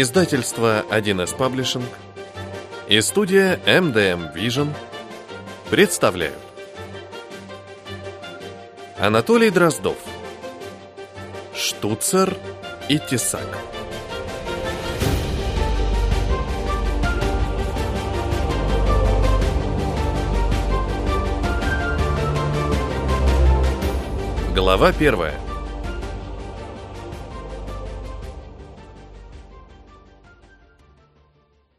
Издательство 1С Паблишинг и студия MDM Vision представляют. Анатолий Дроздов. Штуцер и Тесак. Глава первая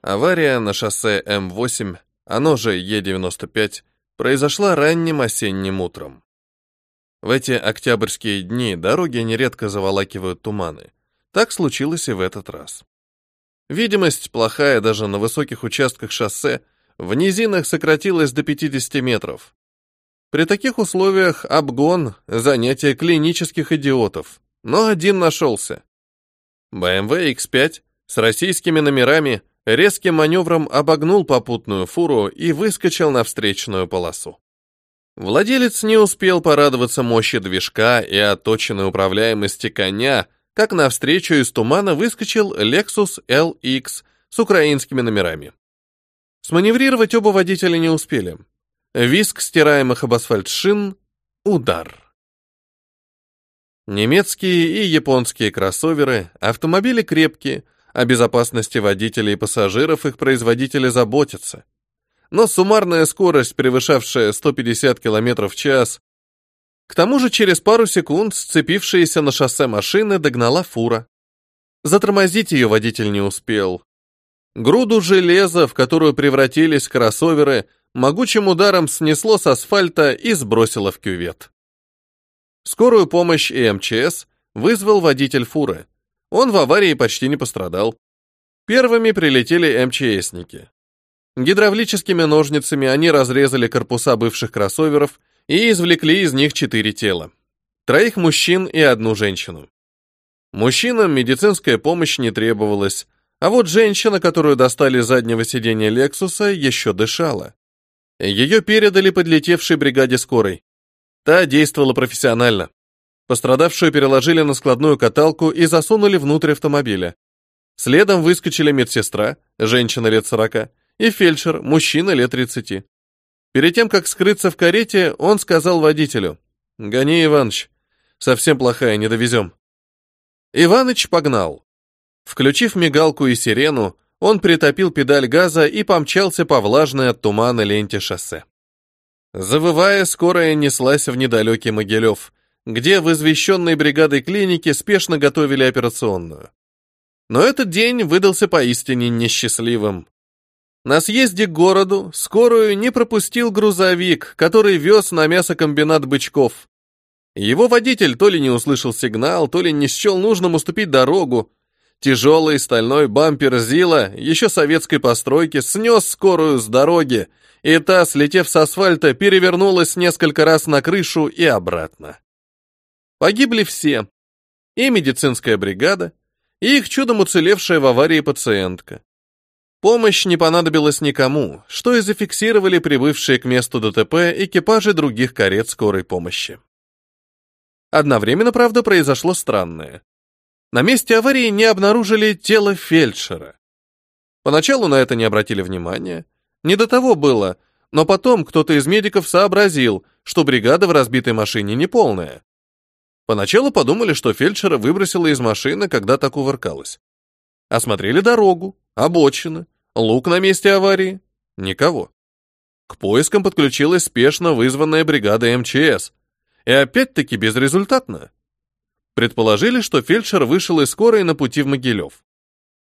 Авария на шоссе М8, оно же Е95, произошла ранним осенним утром. В эти октябрьские дни дороги нередко заволакивают туманы. Так случилось и в этот раз. Видимость плохая даже на высоких участках шоссе, в низинах сократилась до 50 метров. При таких условиях обгон – занятие клинических идиотов, но один нашелся. BMW X5 с российскими номерами резким маневром обогнул попутную фуру и выскочил на встречную полосу. Владелец не успел порадоваться мощи движка и отточенной управляемости коня, как навстречу из тумана выскочил Lexus LX с украинскими номерами. Сманеврировать оба водителя не успели. Виск стираемых об асфальт шин — удар. Немецкие и японские кроссоверы, автомобили крепкие — о безопасности водителей и пассажиров их производители заботятся. Но суммарная скорость, превышавшая 150 км в час, к тому же через пару секунд сцепившаяся на шоссе машины догнала фура. Затормозить ее водитель не успел. Груду железа, в которую превратились кроссоверы, могучим ударом снесло с асфальта и сбросило в кювет. Скорую помощь и МЧС вызвал водитель фуры. Он в аварии почти не пострадал. Первыми прилетели МЧСники. Гидравлическими ножницами они разрезали корпуса бывших кроссоверов и извлекли из них четыре тела. Троих мужчин и одну женщину. Мужчинам медицинская помощь не требовалась, а вот женщина, которую достали с заднего сиденья Лексуса, еще дышала. Ее передали подлетевшей бригаде скорой. Та действовала профессионально. Пострадавшую переложили на складную каталку и засунули внутрь автомобиля. Следом выскочили медсестра, женщина лет сорока, и фельдшер, мужчина лет тридцати. Перед тем, как скрыться в карете, он сказал водителю, «Гони, Иваныч, совсем плохая, не довезем». Иваныч погнал. Включив мигалку и сирену, он притопил педаль газа и помчался по влажной от тумана ленте шоссе. Завывая, скорая неслась в недалекий Могилев, где в извещенной бригадой клиники спешно готовили операционную. Но этот день выдался поистине несчастливым. На съезде к городу скорую не пропустил грузовик, который вез на мясокомбинат бычков. Его водитель то ли не услышал сигнал, то ли не счел нужным уступить дорогу. Тяжелый стальной бампер Зила, еще советской постройки, снес скорую с дороги, и та, слетев с асфальта, перевернулась несколько раз на крышу и обратно. Погибли все. И медицинская бригада, и их чудом уцелевшая в аварии пациентка. Помощь не понадобилась никому, что и зафиксировали прибывшие к месту ДТП экипажи других карет скорой помощи. Одновременно, правда, произошло странное. На месте аварии не обнаружили тело фельдшера. Поначалу на это не обратили внимания. Не до того было, но потом кто-то из медиков сообразил, что бригада в разбитой машине неполная. Поначалу подумали, что фельдшера выбросила из машины, когда так увыркалась. Осмотрели дорогу, обочины, лук на месте аварии. Никого. К поискам подключилась спешно вызванная бригада МЧС. И опять-таки безрезультатно. Предположили, что фельдшер вышел из скорой на пути в Могилев.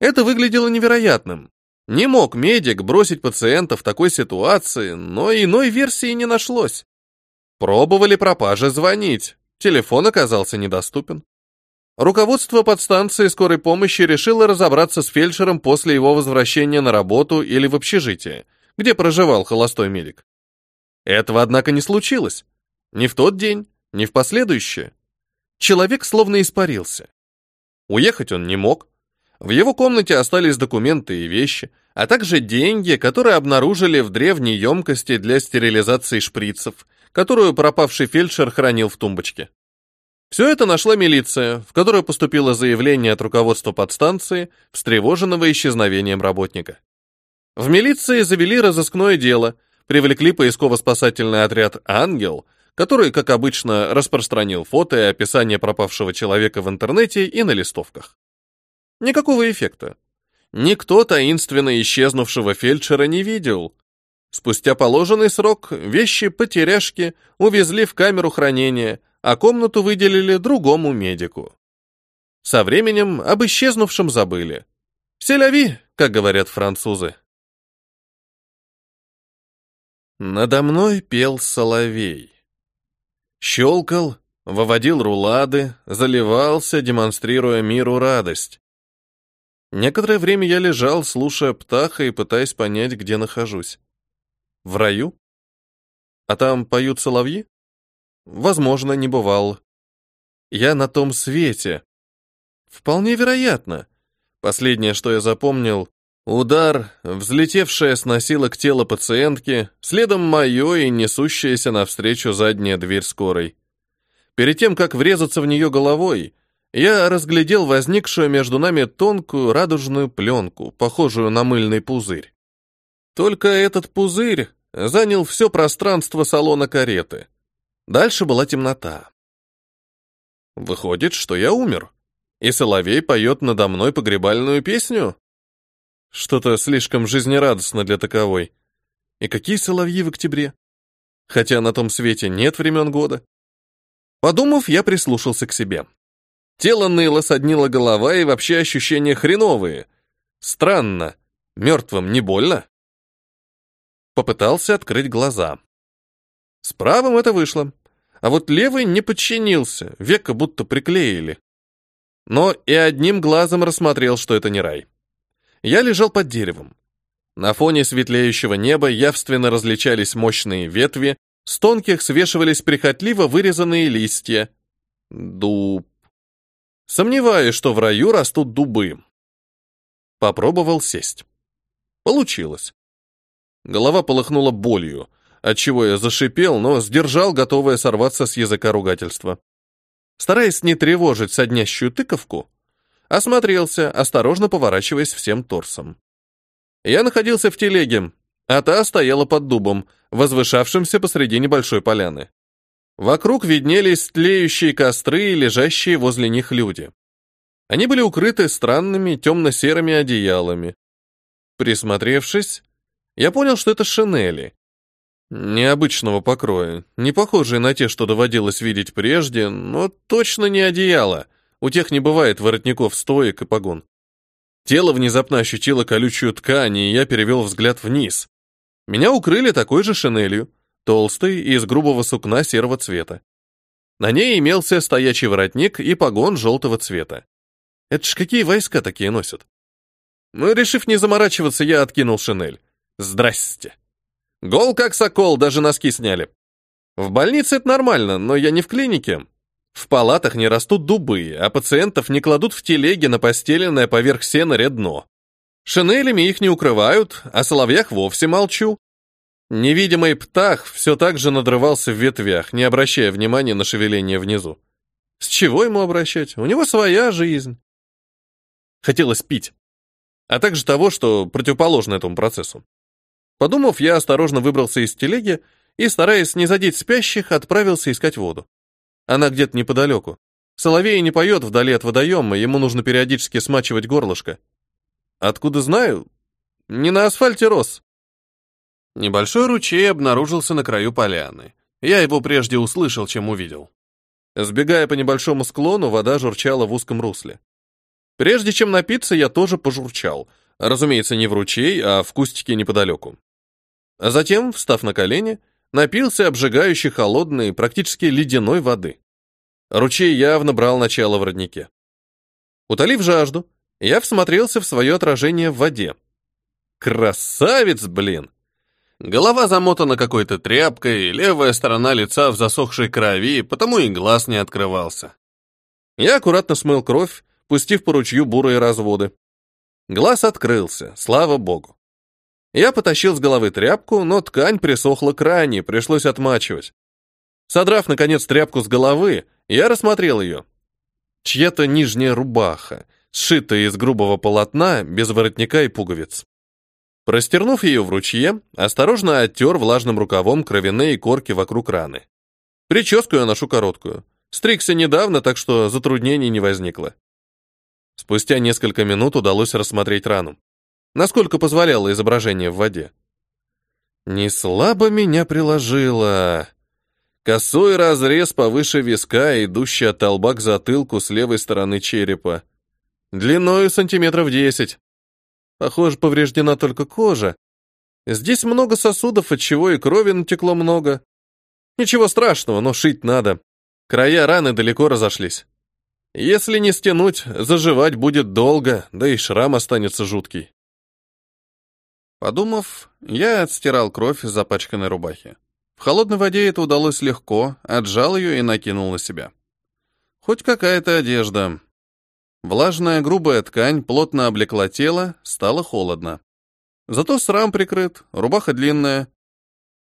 Это выглядело невероятным. Не мог медик бросить пациента в такой ситуации, но иной версии не нашлось. Пробовали пропаже звонить, Телефон оказался недоступен. Руководство подстанции скорой помощи решило разобраться с фельдшером после его возвращения на работу или в общежитие, где проживал холостой медик. Этого, однако, не случилось. Ни в тот день, ни в последующее. Человек словно испарился. Уехать он не мог. В его комнате остались документы и вещи, а также деньги, которые обнаружили в древней емкости для стерилизации шприцев, которую пропавший фельдшер хранил в тумбочке. Все это нашла милиция, в которую поступило заявление от руководства подстанции, встревоженного исчезновением работника. В милиции завели разыскное дело, привлекли поисково-спасательный отряд «Ангел», который, как обычно, распространил фото и описание пропавшего человека в интернете и на листовках. Никакого эффекта. Никто таинственно исчезнувшего фельдшера не видел. Спустя положенный срок вещи потеряшки увезли в камеру хранения, а комнату выделили другому медику. Со временем об исчезнувшем забыли. «Селяви», как говорят французы. Надо мной пел соловей. Щелкал, выводил рулады, заливался, демонстрируя миру радость. Некоторое время я лежал, слушая птаха и пытаясь понять, где нахожусь. В раю? А там поют соловьи? Возможно, не бывал. Я на том свете. Вполне вероятно. Последнее, что я запомнил, удар, взлетевшее с носилок тело пациентки, следом мое и несущаяся навстречу задняя дверь скорой. Перед тем, как врезаться в нее головой, я разглядел возникшую между нами тонкую радужную пленку, похожую на мыльный пузырь. Только этот пузырь занял все пространство салона кареты. Дальше была темнота. Выходит, что я умер, и Соловей поет надо мной погребальную песню? Что-то слишком жизнерадостно для таковой. И какие соловьи в октябре? Хотя на том свете нет времен года. Подумав, я прислушался к себе. Тело ныло, соднила голова и вообще ощущения хреновые. Странно. Мертвым не больно? Попытался открыть глаза. С правым это вышло. А вот левый не подчинился, века будто приклеили. Но и одним глазом рассмотрел, что это не рай. Я лежал под деревом. На фоне светлеющего неба явственно различались мощные ветви, с тонких свешивались прихотливо вырезанные листья. Дуб. Сомневаюсь, что в раю растут дубы. Попробовал сесть. Получилось. Голова полыхнула болью — отчего я зашипел, но сдержал готовое сорваться с языка ругательства. Стараясь не тревожить соднящую тыковку, осмотрелся, осторожно поворачиваясь всем торсом. Я находился в телеге, а та стояла под дубом, возвышавшимся посреди небольшой поляны. Вокруг виднелись тлеющие костры и лежащие возле них люди. Они были укрыты странными темно-серыми одеялами. Присмотревшись, я понял, что это шинели, Необычного покроя, не похожие на те, что доводилось видеть прежде, но точно не одеяло. У тех не бывает воротников стоек и погон. Тело внезапно ощутило колючую ткань, и я перевел взгляд вниз. Меня укрыли такой же шинелью, толстой и из грубого сукна серого цвета. На ней имелся стоячий воротник и погон желтого цвета. Это ж какие войска такие носят? Ну, решив не заморачиваться, я откинул шинель. Здрасте. Гол как сокол, даже носки сняли. В больнице это нормально, но я не в клинике. В палатах не растут дубы, а пациентов не кладут в телеги на постеленное поверх сена редно. Шинелями их не укрывают, о соловьях вовсе молчу. Невидимый птах все так же надрывался в ветвях, не обращая внимания на шевеление внизу. С чего ему обращать? У него своя жизнь. Хотелось пить, а также того, что противоположно этому процессу. Подумав, я осторожно выбрался из телеги и, стараясь не задеть спящих, отправился искать воду. Она где-то неподалеку. Соловей не поет вдали от водоема, ему нужно периодически смачивать горлышко. Откуда знаю? Не на асфальте рос. Небольшой ручей обнаружился на краю поляны. Я его прежде услышал, чем увидел. Сбегая по небольшому склону, вода журчала в узком русле. Прежде чем напиться, я тоже пожурчал. Разумеется, не в ручей, а в кустике неподалеку. А затем, встав на колени, напился обжигающей холодной, практически ледяной воды. Ручей явно брал начало в роднике. Утолив жажду, я всмотрелся в свое отражение в воде. Красавец, блин! Голова замотана какой-то тряпкой, левая сторона лица в засохшей крови, потому и глаз не открывался. Я аккуратно смыл кровь, пустив по ручью бурые разводы. Глаз открылся, слава богу. Я потащил с головы тряпку, но ткань присохла к ране, пришлось отмачивать. Содрав, наконец, тряпку с головы, я рассмотрел ее. Чья-то нижняя рубаха, сшитая из грубого полотна, без воротника и пуговиц. Простернув ее в ручье, осторожно оттер влажным рукавом кровяные корки вокруг раны. Прическу я ношу короткую. Стригся недавно, так что затруднений не возникло. Спустя несколько минут удалось рассмотреть рану. Насколько позволяло изображение в воде. Не слабо меня приложило. Косой разрез повыше виска, идущий от толба к затылку с левой стороны черепа. Длиною сантиметров десять. Похоже, повреждена только кожа. Здесь много сосудов, от чего и крови натекло много. Ничего страшного, но шить надо. Края раны далеко разошлись. Если не стянуть, заживать будет долго, да и шрам останется жуткий. Подумав, я отстирал кровь из запачканной рубахи. В холодной воде это удалось легко, отжал ее и накинул на себя. Хоть какая-то одежда. Влажная грубая ткань плотно облекла тело, стало холодно. Зато срам прикрыт, рубаха длинная.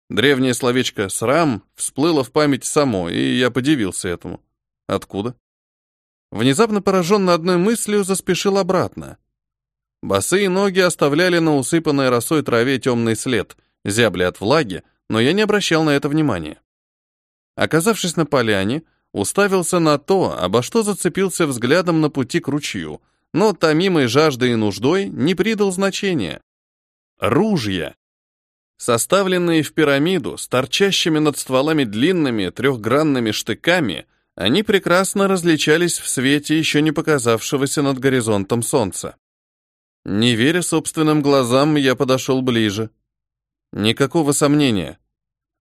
Древнее словечко «срам» всплыло в память само, и я подивился этому. Откуда? Внезапно пораженно одной мыслью заспешил обратно. Босые ноги оставляли на усыпанной росой траве темный след, зябли от влаги, но я не обращал на это внимания. Оказавшись на поляне, уставился на то, обо что зацепился взглядом на пути к ручью, но томимой жаждой и нуждой не придал значения. Ружья. Составленные в пирамиду, с торчащими над стволами длинными трехгранными штыками, они прекрасно различались в свете еще не показавшегося над горизонтом солнца. Не веря собственным глазам, я подошел ближе. Никакого сомнения.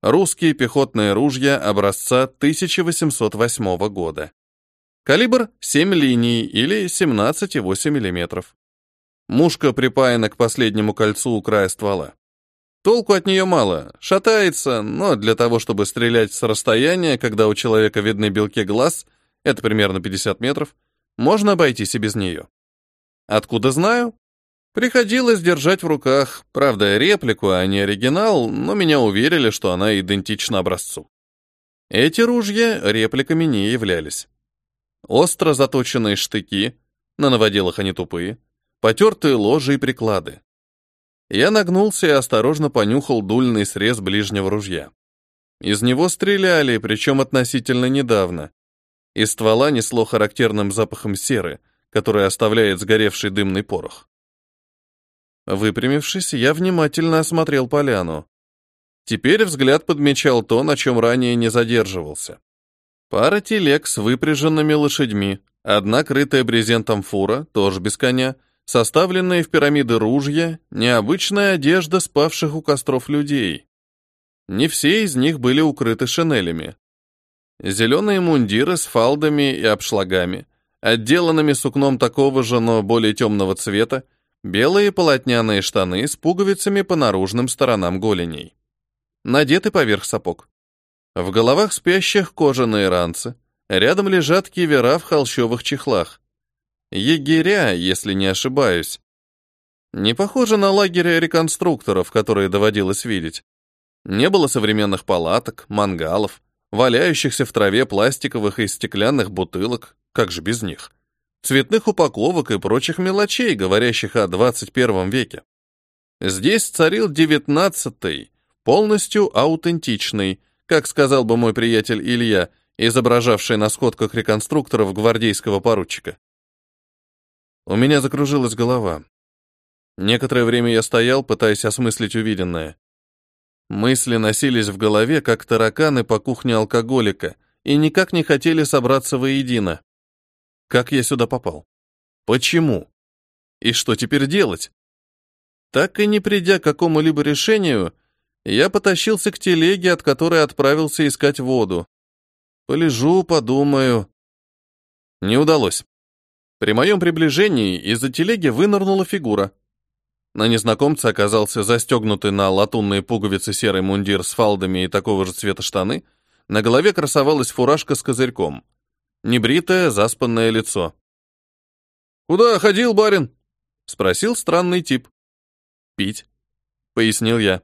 Русские пехотные ружья образца 1808 года. Калибр 7 линий или 17,8 мм. Мушка припаяна к последнему кольцу у края ствола. Толку от нее мало, шатается, но для того, чтобы стрелять с расстояния, когда у человека видны белки глаз, это примерно 50 метров, можно обойтись и без нее. Откуда знаю? Приходилось держать в руках, правда, реплику, а не оригинал, но меня уверили, что она идентична образцу. Эти ружья репликами не являлись. Остро заточенные штыки, на наводилах они тупые, потертые ложи и приклады. Я нагнулся и осторожно понюхал дульный срез ближнего ружья. Из него стреляли, причем относительно недавно. Из ствола несло характерным запахом серы, который оставляет сгоревший дымный порох. Выпрямившись, я внимательно осмотрел поляну. Теперь взгляд подмечал то, на чем ранее не задерживался. Пара телег с выпряженными лошадьми, одна крытая брезентом фура, тоже без коня, составленные в пирамиды ружья, необычная одежда спавших у костров людей. Не все из них были укрыты шинелями. Зеленые мундиры с фалдами и обшлагами, отделанными сукном такого же, но более темного цвета, Белые полотняные штаны с пуговицами по наружным сторонам голеней. Надеты поверх сапог. В головах спящих кожаные ранцы. Рядом лежат кивера в холщовых чехлах. Егеря, если не ошибаюсь. Не похоже на лагеря реконструкторов, которые доводилось видеть. Не было современных палаток, мангалов, валяющихся в траве пластиковых и стеклянных бутылок, как же без них цветных упаковок и прочих мелочей, говорящих о 21 веке. Здесь царил девятнадцатый, полностью аутентичный, как сказал бы мой приятель Илья, изображавший на сходках реконструкторов гвардейского поручика. У меня закружилась голова. Некоторое время я стоял, пытаясь осмыслить увиденное. Мысли носились в голове, как тараканы по кухне алкоголика, и никак не хотели собраться воедино. Как я сюда попал? Почему? И что теперь делать? Так и не придя к какому-либо решению, я потащился к телеге, от которой отправился искать воду. Полежу, подумаю. Не удалось. При моем приближении из-за телеги вынырнула фигура. На незнакомце оказался застегнутый на латунные пуговицы серый мундир с фалдами и такого же цвета штаны. На голове красовалась фуражка с козырьком — Небритое, заспанное лицо. «Куда ходил, барин?» — спросил странный тип. «Пить», — пояснил я.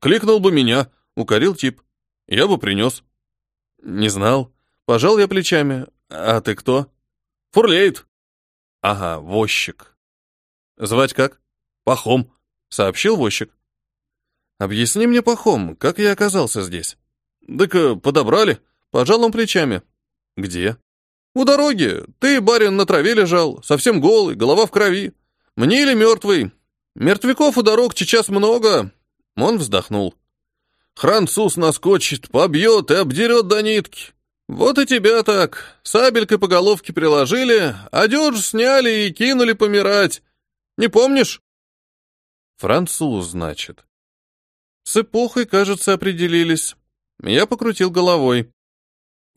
«Кликнул бы меня», — укорил тип. «Я бы принес». «Не знал», Пожал я плечами. А ты кто? Фурлейт. Ага, возчик. Звать как? Пахом, сообщил возчик. Объясни мне, Пахом, как я оказался здесь? Так э, подобрали. Пожал он плечами. Где? У дороги. Ты, барин, на траве лежал, совсем голый, голова в крови. Мне или мертвый? Мертвяков у дорог сейчас много. Он вздохнул. Француз наскочит, побьет и обдерет до нитки. Вот и тебя так. Сабелькой по головке приложили, одежду сняли и кинули помирать. Не помнишь? Француз, значит. С эпохой, кажется, определились. Я покрутил головой.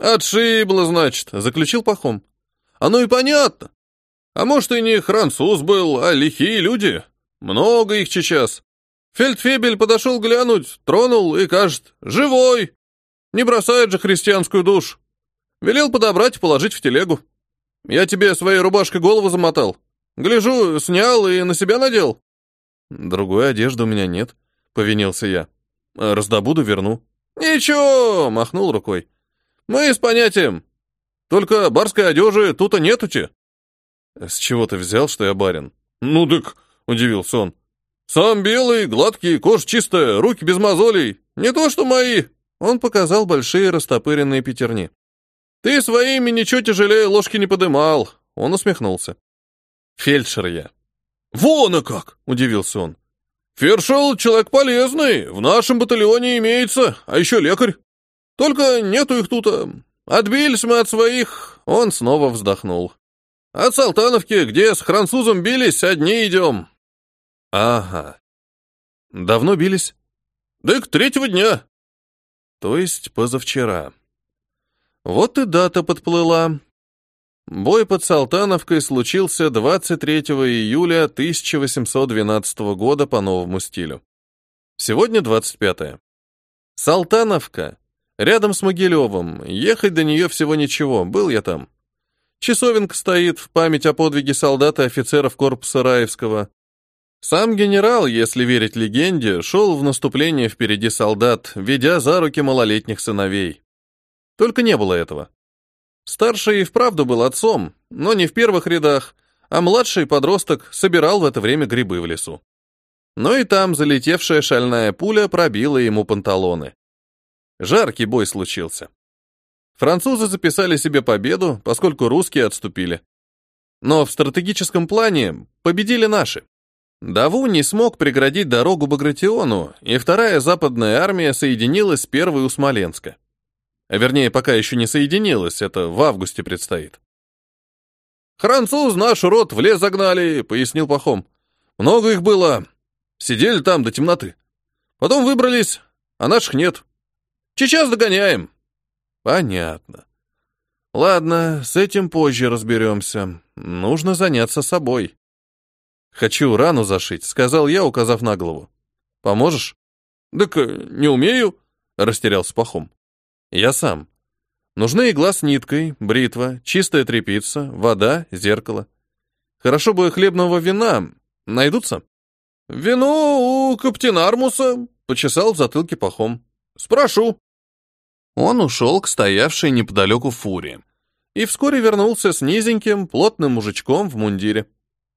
Отшибло, значит, заключил Пахом. Оно и понятно. А может, и не француз был, а лихие люди. Много их сейчас. Фельдфебель подошел глянуть, тронул и кажет, живой. Не бросает же христианскую душу. Велел подобрать и положить в телегу. Я тебе своей рубашкой голову замотал. Гляжу, снял и на себя надел. Другой одежды у меня нет, повинился я. Раздобуду, верну. Ничего, махнул рукой. Мы с понятием. Только барской одежи тут-то нетути. С чего ты взял, что я барин? Ну дык, удивился он. Сам белый, гладкий, кожа чистая, руки без мозолей. Не то что мои. Он показал большие растопыренные пятерни. Ты своими ничего тяжелее ложки не подымал. Он усмехнулся. Фельдшер я. Вон и как, удивился он. Фершел человек полезный, в нашем батальоне имеется, а еще лекарь. Только нету их тут. Отбились мы от своих. Он снова вздохнул. От Салтановки, где с французом бились, одни идем. Ага. Давно бились? Да к третьего дня. То есть позавчера. Вот и дата подплыла. Бой под Салтановкой случился 23 июля 1812 года по новому стилю. Сегодня 25. Салтановка. Рядом с Могилевым. Ехать до нее всего ничего. Был я там. Часовенка стоит в память о подвиге солдат и офицеров корпуса Раевского. Сам генерал, если верить легенде, шел в наступление впереди солдат, ведя за руки малолетних сыновей. Только не было этого. Старший и вправду был отцом, но не в первых рядах, а младший подросток собирал в это время грибы в лесу. Но и там залетевшая шальная пуля пробила ему панталоны. Жаркий бой случился. Французы записали себе победу, поскольку русские отступили. Но в стратегическом плане победили наши. Даву не смог преградить дорогу Багратиону, и вторая западная армия соединилась с первой у Смоленска. Вернее, пока еще не соединилась, это в августе предстоит. «Француз наш рот в лес загнали», — пояснил Пахом. «Много их было. Сидели там до темноты. Потом выбрались, а наших нет. Сейчас догоняем». «Понятно. Ладно, с этим позже разберемся. Нужно заняться собой». «Хочу рану зашить», — сказал я, указав на голову. «Поможешь?» «Так э, не умею», — растерялся Пахом. «Я сам. Нужны игла с ниткой, бритва, чистая тряпица, вода, зеркало. Хорошо бы хлебного вина. Найдутся?» «Вино у Каптенармуса», — почесал в затылке Пахом. «Спрошу». Он ушел к стоявшей неподалеку фуре и вскоре вернулся с низеньким, плотным мужичком в мундире.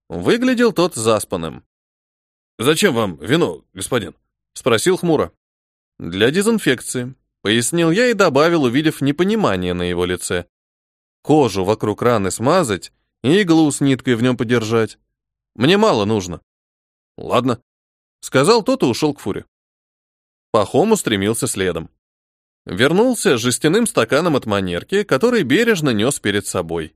Выглядел тот заспанным. «Зачем вам вино, господин?» — спросил хмуро. «Для дезинфекции», — пояснил я и добавил, увидев непонимание на его лице. «Кожу вокруг раны смазать и иглу с ниткой в нем подержать. Мне мало нужно». «Ладно», — сказал тот и ушел к фуре. Пахом устремился следом. Вернулся с жестяным стаканом от манерки, который бережно нес перед собой.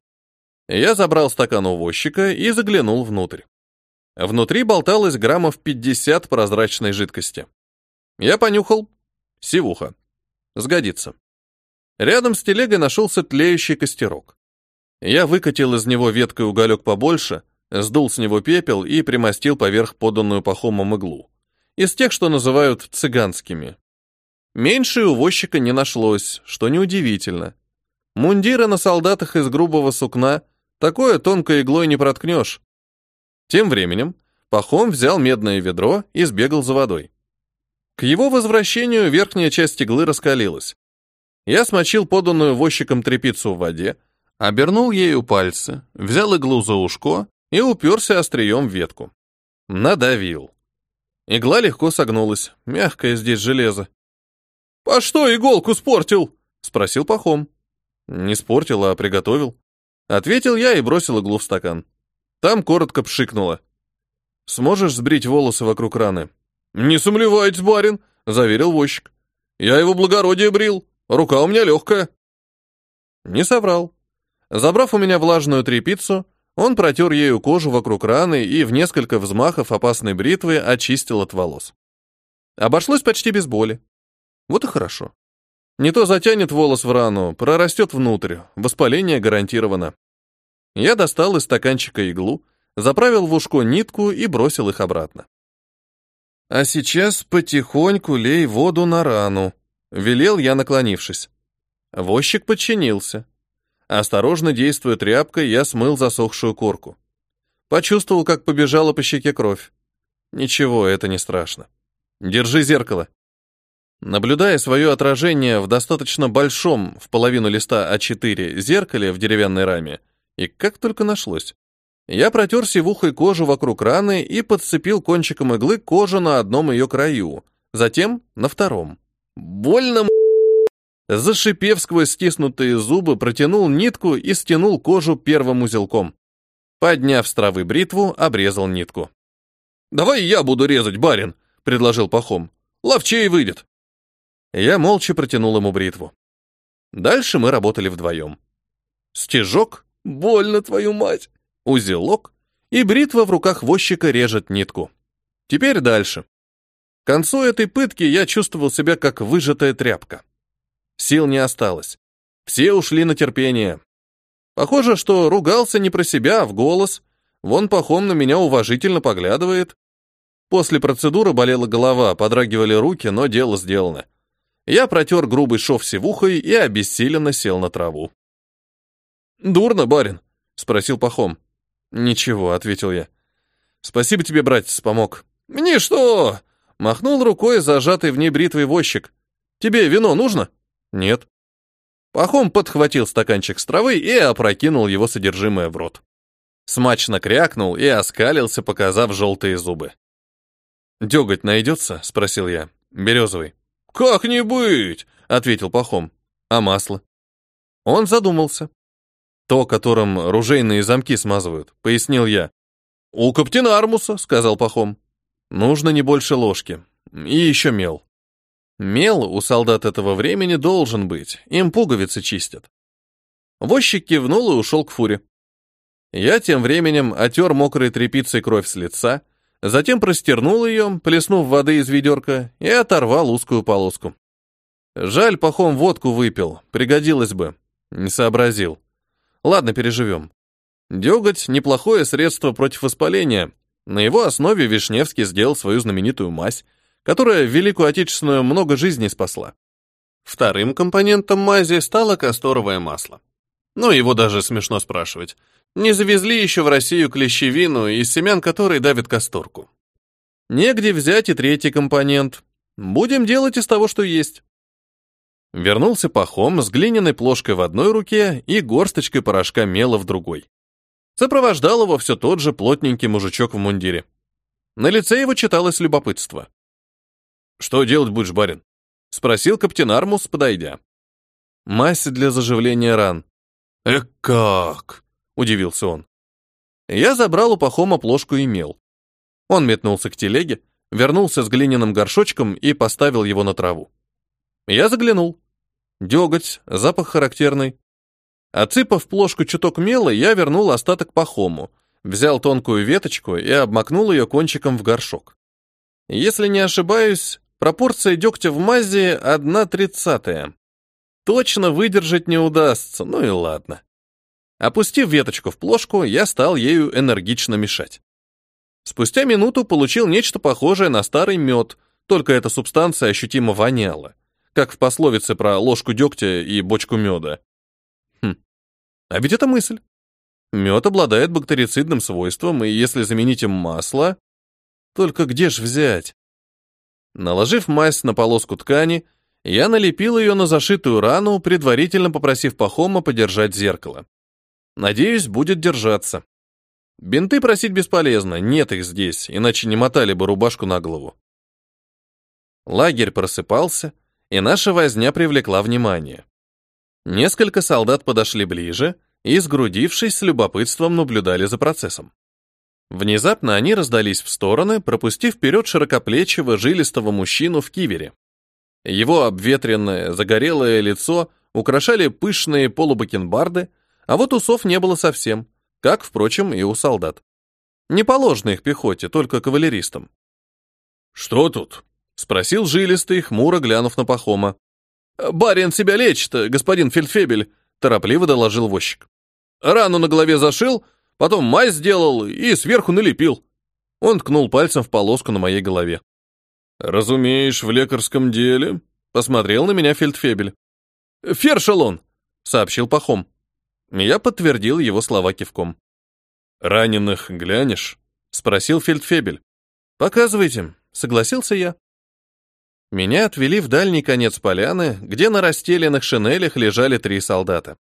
Я забрал стакан у возчика и заглянул внутрь. Внутри болталось граммов 50 прозрачной жидкости. Я понюхал. Сивуха. Сгодится. Рядом с телегой нашелся тлеющий костерок. Я выкатил из него веткой уголек побольше, сдул с него пепел и примостил поверх поданную пахомом иглу. Из тех, что называют цыганскими. Меньше у возчика не нашлось, что неудивительно. Мундиры на солдатах из грубого сукна — Такое тонкой иглой не проткнешь. Тем временем Пахом взял медное ведро и сбегал за водой. К его возвращению верхняя часть иглы раскалилась. Я смочил поданную возчиком тряпицу в воде, обернул ею пальцы, взял иглу за ушко и уперся острием в ветку. Надавил. Игла легко согнулась, мягкое здесь железо. «А что иголку спортил?» — спросил Пахом. «Не спортил, а приготовил». Ответил я и бросил иглу в стакан. Там коротко пшикнуло. «Сможешь сбрить волосы вокруг раны?» «Не сомневайтесь, барин», — заверил возчик. «Я его благородие брил. Рука у меня легкая». Не соврал. Забрав у меня влажную тряпицу, он протер ею кожу вокруг раны и в несколько взмахов опасной бритвы очистил от волос. Обошлось почти без боли. Вот и хорошо. Не то затянет волос в рану, прорастет внутрь, воспаление гарантировано. Я достал из стаканчика иглу, заправил в ушко нитку и бросил их обратно. А сейчас потихоньку лей воду на рану, велел я, наклонившись. Возчик подчинился. Осторожно действуя тряпкой, я смыл засохшую корку. Почувствовал, как побежала по щеке кровь. Ничего, это не страшно. Держи зеркало. Наблюдая свое отражение в достаточно большом, в половину листа А4, зеркале в деревянной раме, и как только нашлось, я протер сивухой кожу вокруг раны и подцепил кончиком иглы кожу на одном ее краю, затем на втором. Больно Зашипев сквозь стиснутые зубы, протянул нитку и стянул кожу первым узелком. Подняв с травы бритву, обрезал нитку. «Давай я буду резать, барин», — предложил Пахом. «Ловчей выйдет». Я молча протянул ему бритву. Дальше мы работали вдвоем. Стежок, больно твою мать, узелок, и бритва в руках возчика режет нитку. Теперь дальше. К концу этой пытки я чувствовал себя как выжатая тряпка. Сил не осталось. Все ушли на терпение. Похоже, что ругался не про себя, а в голос. Вон Пахом на меня уважительно поглядывает. После процедуры болела голова, подрагивали руки, но дело сделано. Я протер грубый шов сивухой и обессиленно сел на траву. «Дурно, барин?» — спросил Пахом. «Ничего», — ответил я. «Спасибо тебе, братец, помог». «Ничто!» — махнул рукой зажатый в ней бритвой возчик. «Тебе вино нужно?» Нет. Пахом подхватил стаканчик с травы и опрокинул его содержимое в рот. Смачно крякнул и оскалился, показав желтые зубы. «Деготь найдется?» — спросил я. «Березовый». «Как не быть?» — ответил Пахом. «А масло?» Он задумался. «То, которым ружейные замки смазывают», — пояснил я. «У каптена Армуса», — сказал Пахом. «Нужно не больше ложки. И еще мел». Мел у солдат этого времени должен быть, им пуговицы чистят. Возчик кивнул и ушел к фуре. Я тем временем отер мокрой тряпицей кровь с лица, затем простернул ее, плеснув воды из ведерка, и оторвал узкую полоску. Жаль, пахом водку выпил, пригодилось бы. Не сообразил. Ладно, переживем. Деготь — неплохое средство против воспаления. На его основе Вишневский сделал свою знаменитую мазь, которая Великую Отечественную много жизней спасла. Вторым компонентом мази стало касторовое масло. Но его даже смешно спрашивать. Не завезли еще в Россию клещевину, из семян которой давит касторку. Негде взять и третий компонент. Будем делать из того, что есть. Вернулся пахом с глиняной плошкой в одной руке и горсточкой порошка мела в другой. Сопровождал его все тот же плотненький мужичок в мундире. На лице его читалось любопытство. «Что делать будешь, барин?» — спросил каптен Армус, подойдя. «Мазь для заживления ран». «Э, как?» — удивился он. Я забрал у Пахома плошку и мел. Он метнулся к телеге, вернулся с глиняным горшочком и поставил его на траву. Я заглянул. Деготь, запах характерный. Отсыпав плошку чуток мела, я вернул остаток Пахому, взял тонкую веточку и обмакнул ее кончиком в горшок. Если не ошибаюсь, Пропорция дегтя в мазе одна тридцатая. Точно выдержать не удастся, ну и ладно. Опустив веточку в плошку, я стал ею энергично мешать. Спустя минуту получил нечто похожее на старый мед, только эта субстанция ощутимо воняла, как в пословице про ложку дегтя и бочку меда. Хм, а ведь это мысль. Мед обладает бактерицидным свойством, и если заменить им масло... Только где ж взять? Наложив мазь на полоску ткани, Я налепил ее на зашитую рану, предварительно попросив Пахома подержать зеркало. Надеюсь, будет держаться. Бинты просить бесполезно, нет их здесь, иначе не мотали бы рубашку на голову. Лагерь просыпался, и наша возня привлекла внимание. Несколько солдат подошли ближе и, сгрудившись, с любопытством наблюдали за процессом. Внезапно они раздались в стороны, пропустив вперед широкоплечего, жилистого мужчину в кивере. Его обветренное, загорелое лицо украшали пышные полубакенбарды, а вот усов не было совсем, как, впрочем, и у солдат. Не положено их пехоте, только кавалеристам. «Что тут?» — спросил жилистый, хмуро глянув на Пахома. «Барин себя лечит, господин Фельдфебель», — торопливо доложил возчик. «Рану на голове зашил, потом мазь сделал и сверху налепил». Он ткнул пальцем в полоску на моей голове. «Разумеешь, в лекарском деле?» — посмотрел на меня Фельдфебель. «Фершелон», — сообщил Пахом. Я подтвердил его слова кивком. «Раненых глянешь?» — спросил Фельдфебель. «Показывайте», — согласился я. Меня отвели в дальний конец поляны, где на расстеленных шинелях лежали три солдата.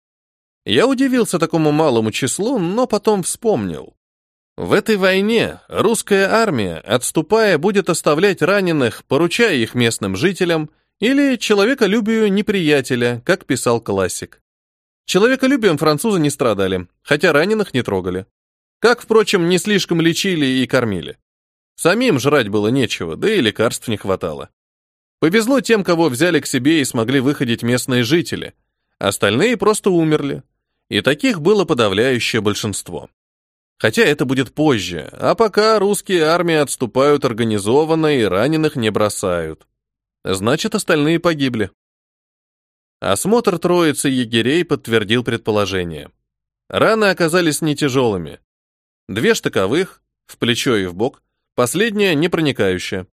Я удивился такому малому числу, но потом вспомнил. В этой войне русская армия, отступая, будет оставлять раненых, поручая их местным жителям или человеколюбию неприятеля, как писал классик. Человеколюбием французы не страдали, хотя раненых не трогали. Как, впрочем, не слишком лечили и кормили. Самим жрать было нечего, да и лекарств не хватало. Повезло тем, кого взяли к себе и смогли выходить местные жители. Остальные просто умерли. И таких было подавляющее большинство. Хотя это будет позже, а пока русские армии отступают организованно и раненых не бросают. Значит, остальные погибли. Осмотр троицы егерей подтвердил предположение. Раны оказались не тяжелыми. Две штыковых, в плечо и в бок, последняя не проникающая.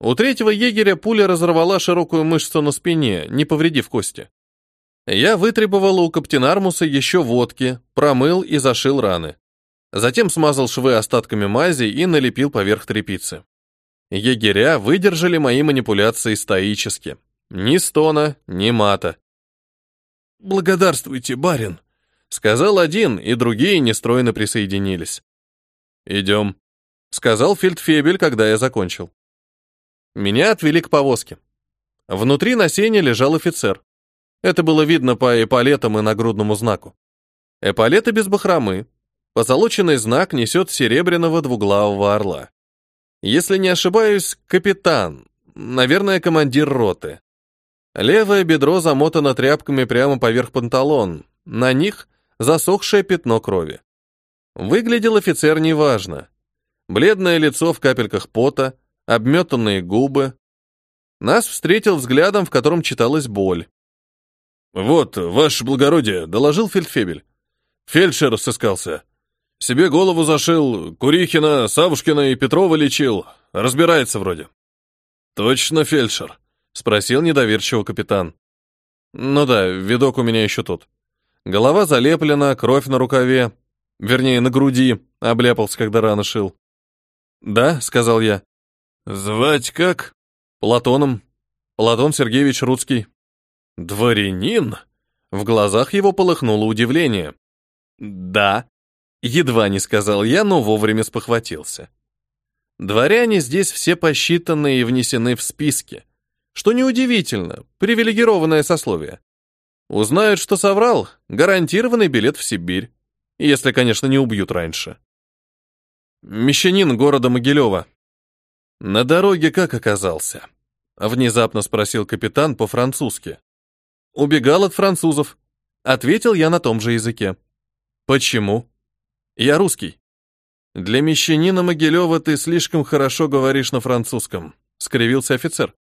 У третьего егеря пуля разорвала широкую мышцу на спине, не повредив кости. Я вытребовал у каптенармуса еще водки, промыл и зашил раны. Затем смазал швы остатками мази и налепил поверх тряпицы. Егеря выдержали мои манипуляции стоически. Ни стона, ни мата. «Благодарствуйте, барин», — сказал один, и другие нестройно присоединились. «Идем», — сказал фельдфебель, когда я закончил. Меня отвели к повозке. Внутри на сене лежал офицер. Это было видно по эполетам и нагрудному знаку. Эполеты без бахромы. Позолоченный знак несет серебряного двуглавого орла. Если не ошибаюсь, капитан, наверное, командир роты. Левое бедро замотано тряпками прямо поверх панталон. На них засохшее пятно крови. Выглядел офицер неважно. Бледное лицо в капельках пота, обметанные губы. Нас встретил взглядом, в котором читалась боль. «Вот, ваше благородие», — доложил фельдфебель. «Фельдшер сыскался. Себе голову зашил, Курихина, Савушкина и Петрова лечил. Разбирается вроде». «Точно фельдшер?» — спросил недоверчиво капитан. «Ну да, видок у меня еще тут. Голова залеплена, кровь на рукаве. Вернее, на груди. Обляпался, когда рано шил». «Да», — сказал я. «Звать как?» «Платоном. Платон Сергеевич Рудский». «Дворянин?» В глазах его полыхнуло удивление. «Да», — едва не сказал я, но вовремя спохватился. Дворяне здесь все посчитаны и внесены в списки. Что неудивительно, привилегированное сословие. Узнают, что соврал, гарантированный билет в Сибирь. Если, конечно, не убьют раньше. Мещанин города Могилева, «На дороге как оказался?» — внезапно спросил капитан по-французски. «Убегал от французов», — ответил я на том же языке. «Почему?» «Я русский». «Для мещанина Могилева ты слишком хорошо говоришь на французском», — скривился офицер.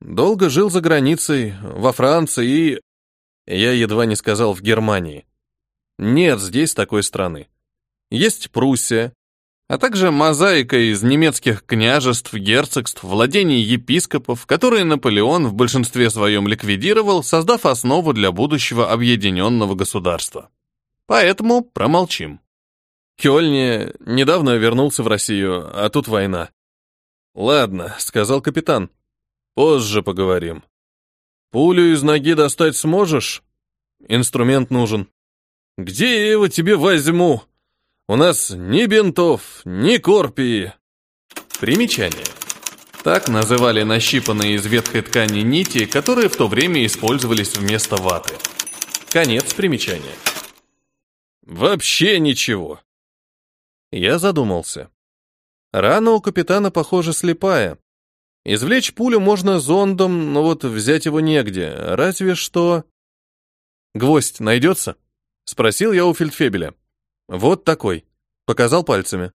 «Долго жил за границей, во Франции и...» Я едва не сказал в Германии. Нет здесь такой страны. Есть Пруссия, а также мозаика из немецких княжеств, герцогств, владений епископов, которые Наполеон в большинстве своем ликвидировал, создав основу для будущего объединенного государства. Поэтому промолчим. Кёльне недавно вернулся в Россию, а тут война. «Ладно», — сказал капитан. «Позже поговорим». Пулю из ноги достать сможешь? Инструмент нужен. Где я его тебе возьму? У нас ни бинтов, ни корпии. Примечание. Так называли нащипанные из ветхой ткани нити, которые в то время использовались вместо ваты. Конец примечания. Вообще ничего. Я задумался. Рана у капитана, похоже, слепая. Извлечь пулю можно зондом, но вот взять его негде, разве что... «Гвоздь найдется?» — спросил я у фельдфебеля. «Вот такой», — показал пальцами.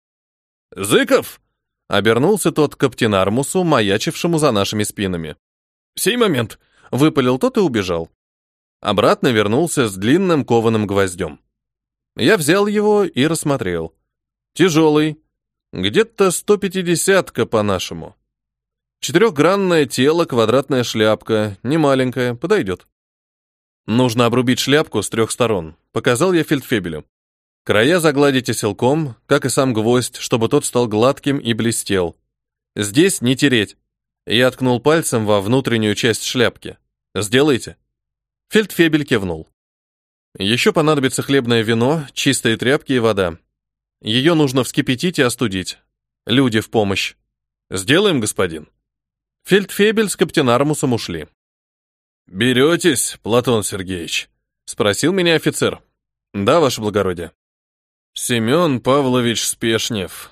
«Зыков!» — обернулся тот к Каптенармусу, маячившему за нашими спинами. «Сей момент!» — выпалил тот и убежал. Обратно вернулся с длинным кованым гвоздем. Я взял его и рассмотрел. Тяжелый, где-то 150-ка по-нашему. Четырехгранное тело, квадратная шляпка, не маленькая, подойдет. Нужно обрубить шляпку с трех сторон, показал я фельдфебелю. Края загладить оселком, как и сам гвоздь, чтобы тот стал гладким и блестел. Здесь не тереть. Я ткнул пальцем во внутреннюю часть шляпки. Сделайте. Фельдфебель кивнул. Еще понадобится хлебное вино, чистые тряпки и вода. Ее нужно вскипятить и остудить. Люди в помощь. Сделаем, господин. Фельдфебель с Каптенармусом ушли. «Беретесь, Платон Сергеевич?» — спросил меня офицер. «Да, ваше благородие». «Семен Павлович Спешнев,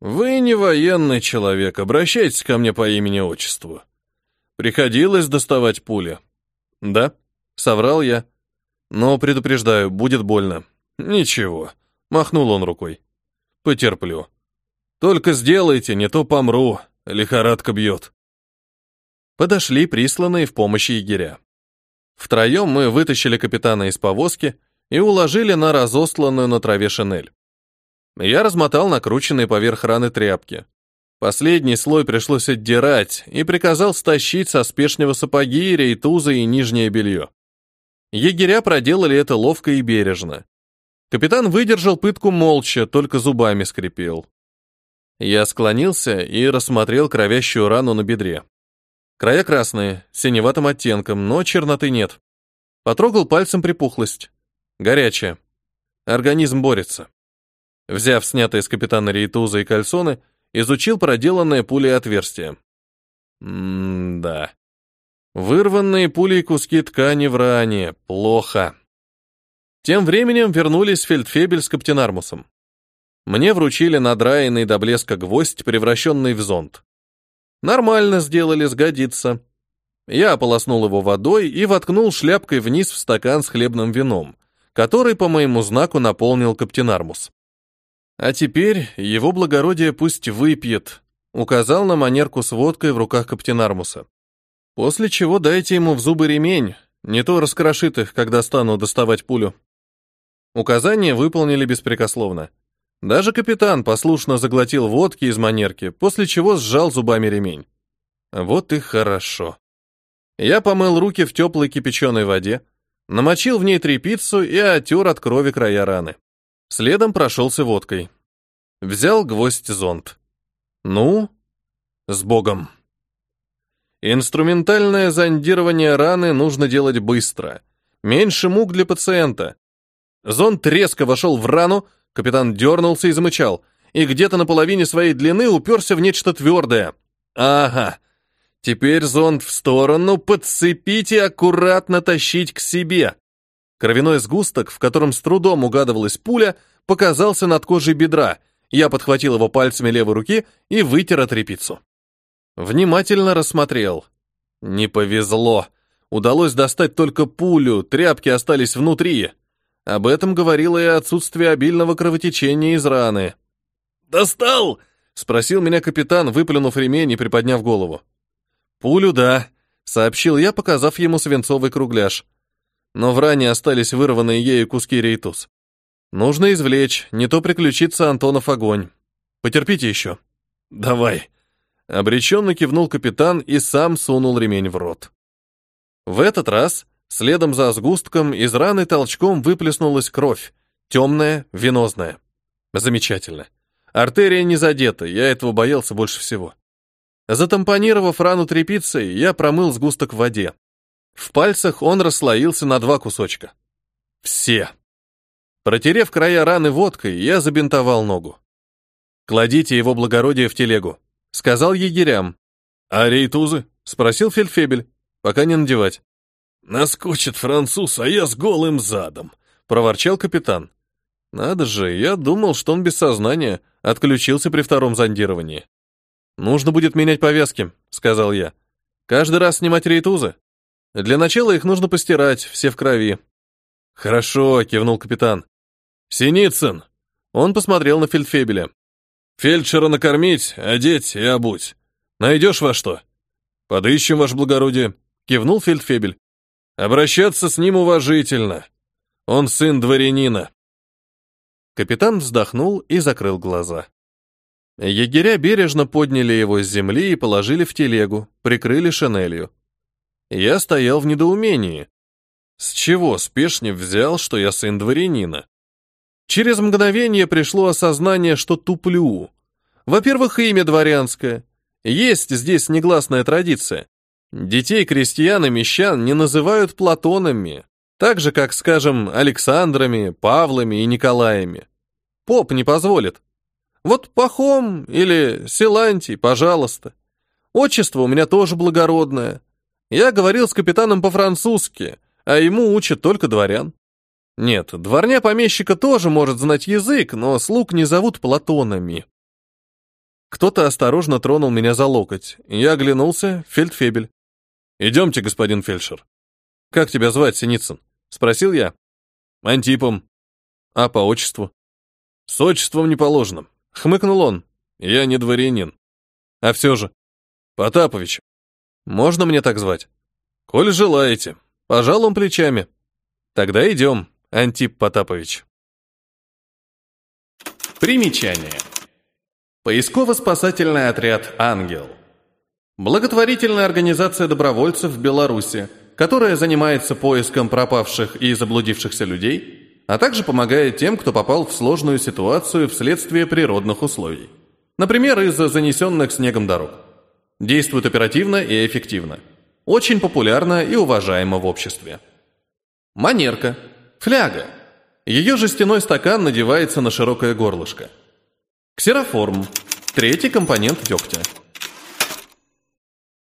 вы не военный человек, обращайтесь ко мне по имени-отчеству. Приходилось доставать пули?» «Да», — соврал я. «Но предупреждаю, будет больно». «Ничего», — махнул он рукой. «Потерплю. Только сделайте, не то помру, лихорадка бьет». Подошли присланные в помощь егеря. Втроем мы вытащили капитана из повозки и уложили на разосланную на траве шинель. Я размотал накрученные поверх раны тряпки. Последний слой пришлось отдирать и приказал стащить со спешного сапоги, рейтузы и нижнее белье. Егеря проделали это ловко и бережно. Капитан выдержал пытку молча, только зубами скрипел. Я склонился и рассмотрел кровящую рану на бедре. Края красные, синеватым оттенком, но черноты нет. Потрогал пальцем припухлость. Горячая. Организм борется. Взяв снятые с капитана рейтуза и кальсоны, изучил проделанное пулей отверстие. М-да. Вырванные пулей куски ткани в ране. Плохо. Тем временем вернулись фельдфебель с каптенармусом. Мне вручили надраенный до блеска гвоздь, превращенный в зонт. Нормально сделали, сгодится. Я ополоснул его водой и воткнул шляпкой вниз в стакан с хлебным вином, который по моему знаку наполнил Каптенармус. А теперь его благородие пусть выпьет, указал на манерку с водкой в руках Каптенармуса. После чего дайте ему в зубы ремень, не то раскрошит их, когда стану доставать пулю. Указания выполнили беспрекословно. Даже капитан послушно заглотил водки из манерки, после чего сжал зубами ремень. Вот и хорошо. Я помыл руки в теплой кипяченой воде, намочил в ней тряпицу и отер от крови края раны. Следом прошелся водкой. Взял гвоздь-зонт. Ну, с Богом. Инструментальное зондирование раны нужно делать быстро. Меньше мук для пациента. Зонт резко вошел в рану, Капитан дернулся и замычал, и где-то на половине своей длины уперся в нечто твердое. Ага. Теперь зонд в сторону, подцепить и аккуратно тащить к себе. Кровяной сгусток, в котором с трудом угадывалась пуля, показался над кожей бедра. Я подхватил его пальцами левой руки и вытер от репицу. Внимательно рассмотрел. Не повезло. Удалось достать только пулю, тряпки остались внутри. Об этом говорило и отсутствие обильного кровотечения из раны. «Достал?» — спросил меня капитан, выплюнув ремень и приподняв голову. «Пулю, да», — сообщил я, показав ему свинцовый кругляш. Но в ране остались вырванные ею куски рейтус. Нужно извлечь, не то приключится Антонов огонь. Потерпите еще. Давай. Обреченно кивнул капитан и сам сунул ремень в рот. В этот раз Следом за сгустком из раны толчком выплеснулась кровь, темная, венозная. Замечательно. Артерия не задета, я этого боялся больше всего. Затампонировав рану тряпицей, я промыл сгусток в воде. В пальцах он расслоился на два кусочка. Все. Протерев края раны водкой, я забинтовал ногу. «Кладите его благородие в телегу», — сказал егерям. «А рейтузы?» — спросил Фельдфебель. «Пока не надевать». «Наскочит француз, а я с голым задом», — проворчал капитан. «Надо же, я думал, что он без сознания, отключился при втором зондировании». «Нужно будет менять повязки», — сказал я. «Каждый раз снимать рейтузы? Для начала их нужно постирать, все в крови». «Хорошо», — кивнул капитан. «Синицын!» Он посмотрел на фельдфебеля. «Фельдшера накормить, одеть и обуть. Найдешь во что?» «Подыщем, ваше благородие», — кивнул фельдфебель. «Обращаться с ним уважительно. Он сын дворянина». Капитан вздохнул и закрыл глаза. Егеря бережно подняли его с земли и положили в телегу, прикрыли шинелью. Я стоял в недоумении. С чего Спешнев взял, что я сын дворянина? Через мгновение пришло осознание, что туплю. Во-первых, имя дворянское. Есть здесь негласная традиция. Детей крестьян и мещан не называют Платонами, так же, как, скажем, Александрами, Павлами и Николаями. Поп не позволит. Вот Пахом или Силантий, пожалуйста. Отчество у меня тоже благородное. Я говорил с капитаном по-французски, а ему учат только дворян. Нет, дворня помещика тоже может знать язык, но слуг не зовут Платонами. Кто-то осторожно тронул меня за локоть. Я оглянулся, фельдфебель. «Идемте, господин фельдшер». «Как тебя звать, Синицын?» — спросил я. «Антипом». «А по отчеству?» «С отчеством не положено», — хмыкнул он. «Я не дворянин». «А все же?» «Потапович». «Можно мне так звать?» «Коль желаете». Пожал он плечами. «Тогда идем». Антип Потапович. Примечание. Поисково-спасательный отряд «Ангел». Благотворительная организация добровольцев в Беларуси, которая занимается поиском пропавших и заблудившихся людей, а также помогает тем, кто попал в сложную ситуацию вследствие природных условий. Например, из-за занесенных снегом дорог. Действует оперативно и эффективно. Очень популярна и уважаема в обществе. Манерка – Фляга. Ее жестяной стакан надевается на широкое горлышко. Ксероформ. Третий компонент дегтя.